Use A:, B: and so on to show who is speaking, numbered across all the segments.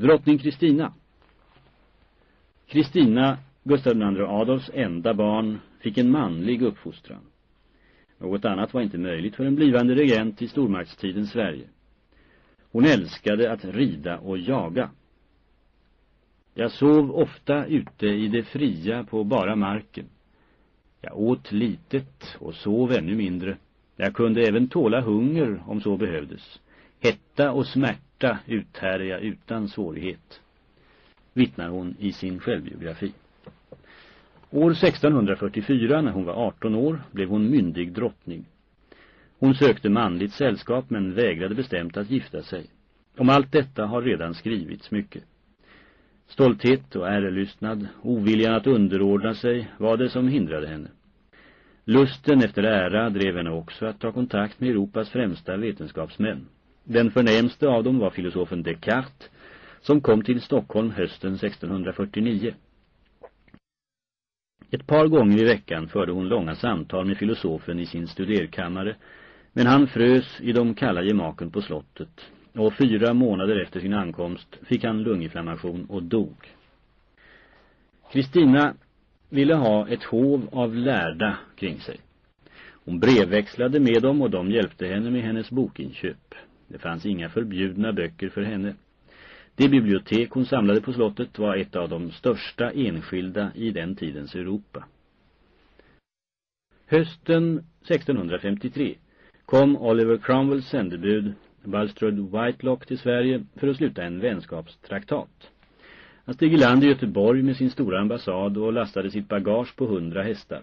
A: Drottning Kristina Kristina, Gustav II Adolfs enda barn, fick en manlig uppfostran. Något annat var inte möjligt för en blivande regent i stormaktstidens Sverige. Hon älskade att rida och jaga. Jag sov ofta ute i det fria på bara marken. Jag åt litet och sov ännu mindre. Jag kunde även tåla hunger om så behövdes. Hetta och smärta uthärde jag utan svårighet, vittnar hon i sin självbiografi. År 1644, när hon var 18 år, blev hon myndig drottning. Hon sökte manligt sällskap men vägrade bestämt att gifta sig. Om allt detta har redan skrivits mycket. Stolthet och ärelystnad, oviljan att underordna sig var det som hindrade henne. Lusten efter ära drev henne också att ta kontakt med Europas främsta vetenskapsmän. Den förnämste av dem var filosofen Descartes, som kom till Stockholm hösten 1649. Ett par gånger i veckan förde hon långa samtal med filosofen i sin studerkammare, men han frös i de kalla gemaken på slottet och fyra månader efter sin ankomst fick han lunginflammation och dog. Kristina ville ha ett hov av lärda kring sig. Hon brevväxlade med dem och de hjälpte henne med hennes bokinköp. Det fanns inga förbjudna böcker för henne. Det bibliotek hon samlade på slottet var ett av de största enskilda i den tidens Europa. Hösten 1653 kom Oliver Cromwells sändebud Bulstrode Whitelock till Sverige för att sluta en vänskapstraktat. Han steg i land i Göteborg med sin stora ambassad och lastade sitt bagage på hundra hästar.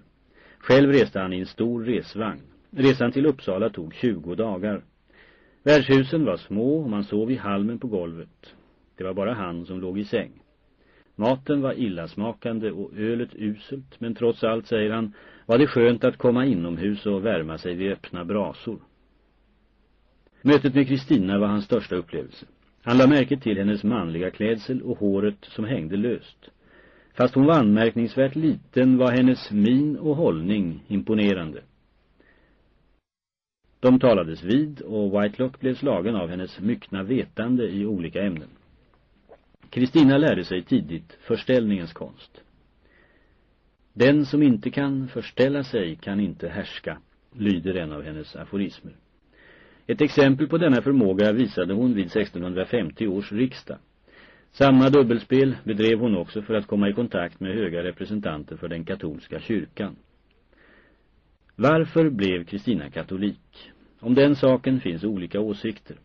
A: Själv reste han i en stor resvagn. Resan till Uppsala tog 20 dagar. Värdshusen var små och man sov i halmen på golvet. Det var bara han som låg i säng. Maten var illasmakande och ölet uselt, men trots allt, säger han, var det skönt att komma inomhus och värma sig vid öppna brasor. Mötet med Kristina var hans största upplevelse. Han lade märke till hennes manliga klädsel och håret som hängde löst. Fast hon var anmärkningsvärt liten var hennes min och hållning imponerande. De talades vid och Whitelock blev slagen av hennes myckna vetande i olika ämnen. Kristina lärde sig tidigt förställningens konst. Den som inte kan förställa sig kan inte härska, lyder en av hennes aforismer. Ett exempel på denna förmåga visade hon vid 1650 års riksdag. Samma dubbelspel bedrev hon också för att komma i kontakt med höga representanter för den katolska kyrkan. Varför blev Kristina katolik? Om den saken finns olika åsikter.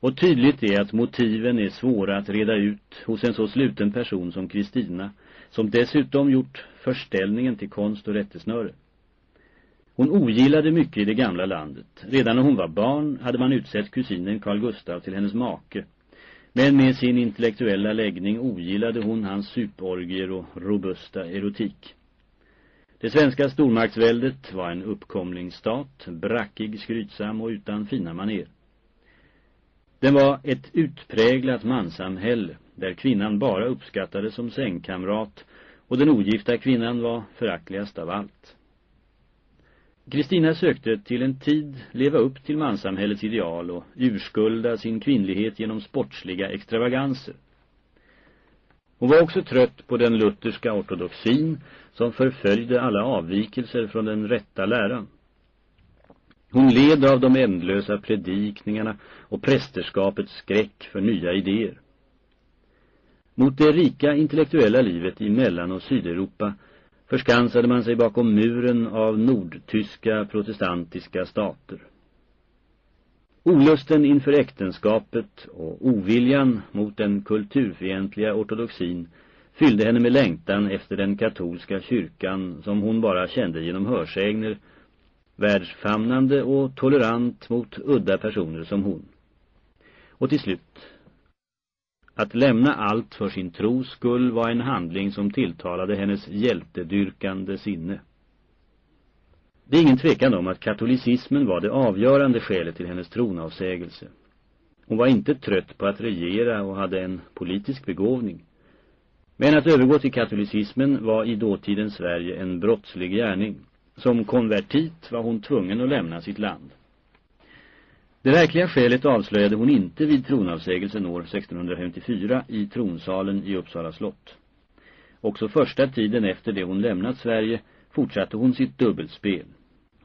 A: Och tydligt är att motiven är svåra att reda ut hos en så sluten person som Kristina, som dessutom gjort förställningen till konst och rättesnöre. Hon ogillade mycket i det gamla landet. Redan när hon var barn hade man utsett kusinen Carl Gustav till hennes make. Men med sin intellektuella läggning ogillade hon hans suporgier och robusta erotik. Det svenska stormaktsväldet var en uppkomlingsstat, brackig, skrytsam och utan fina maner. Den var ett utpräglat mansamhälle där kvinnan bara uppskattades som sängkamrat och den ogifta kvinnan var föraktligast av allt. Kristina sökte till en tid leva upp till mansamhällets ideal och urskulda sin kvinnlighet genom sportsliga extravaganser. Hon var också trött på den lutherska ortodoxin som förföljde alla avvikelser från den rätta läran. Hon led av de ändlösa predikningarna och prästerskapets skräck för nya idéer. Mot det rika intellektuella livet i Mellan- och Sydeuropa förskansade man sig bakom muren av nordtyska protestantiska stater. Olusten inför äktenskapet och oviljan mot den kulturfientliga ortodoxin fyllde henne med längtan efter den katolska kyrkan som hon bara kände genom hörsägner, världsfamnande och tolerant mot udda personer som hon. Och till slut att lämna allt för sin tros skull var en handling som tilltalade hennes hjältedyrkande sinne. Det är ingen tvekan om att katolicismen var det avgörande skälet till hennes tronavsägelse. Hon var inte trött på att regera och hade en politisk begåvning. Men att övergå till katolicismen var i dåtidens Sverige en brottslig gärning. Som konvertit var hon tvungen att lämna sitt land. Det verkliga skälet avslöjade hon inte vid tronavsägelsen år 1654 i tronsalen i Uppsala slott. Också första tiden efter det hon lämnat Sverige fortsatte hon sitt dubbelspel.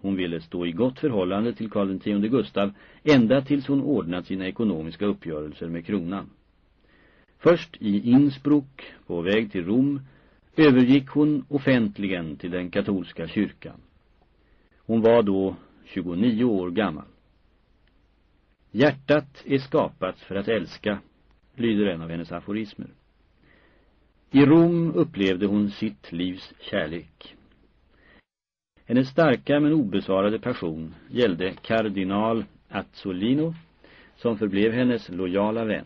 A: Hon ville stå i gott förhållande till Karl X Gustav ända tills hon ordnat sina ekonomiska uppgörelser med kronan. Först i Innsbruck, på väg till Rom, övergick hon offentligen till den katolska kyrkan. Hon var då 29 år gammal. Hjärtat är skapat för att älska, lyder en av hennes aforismer. I Rom upplevde hon sitt livs kärlek. Hennes starka men obesvarade passion gällde kardinal Azzolino, som förblev hennes lojala vän.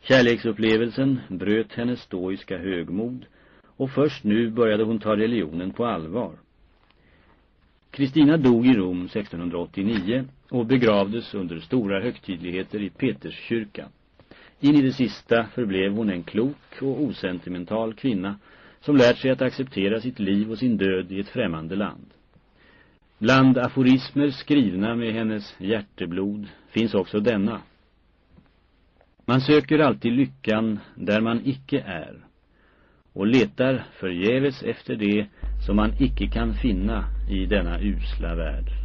A: Kärleksupplevelsen bröt hennes stoiska högmod och först nu började hon ta religionen på allvar. Kristina dog i Rom 1689 och begravdes under stora högtidligheter i Peterskyrkan. In i det sista förblev hon en klok och osentimental kvinna som lärt sig att acceptera sitt liv och sin död i ett främmande land. Bland aforismer skrivna med hennes hjärteblod finns också denna. Man söker alltid lyckan där man icke är och letar förgäves efter det som man icke kan finna i denna usla värld.